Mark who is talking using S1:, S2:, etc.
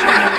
S1: Yeah!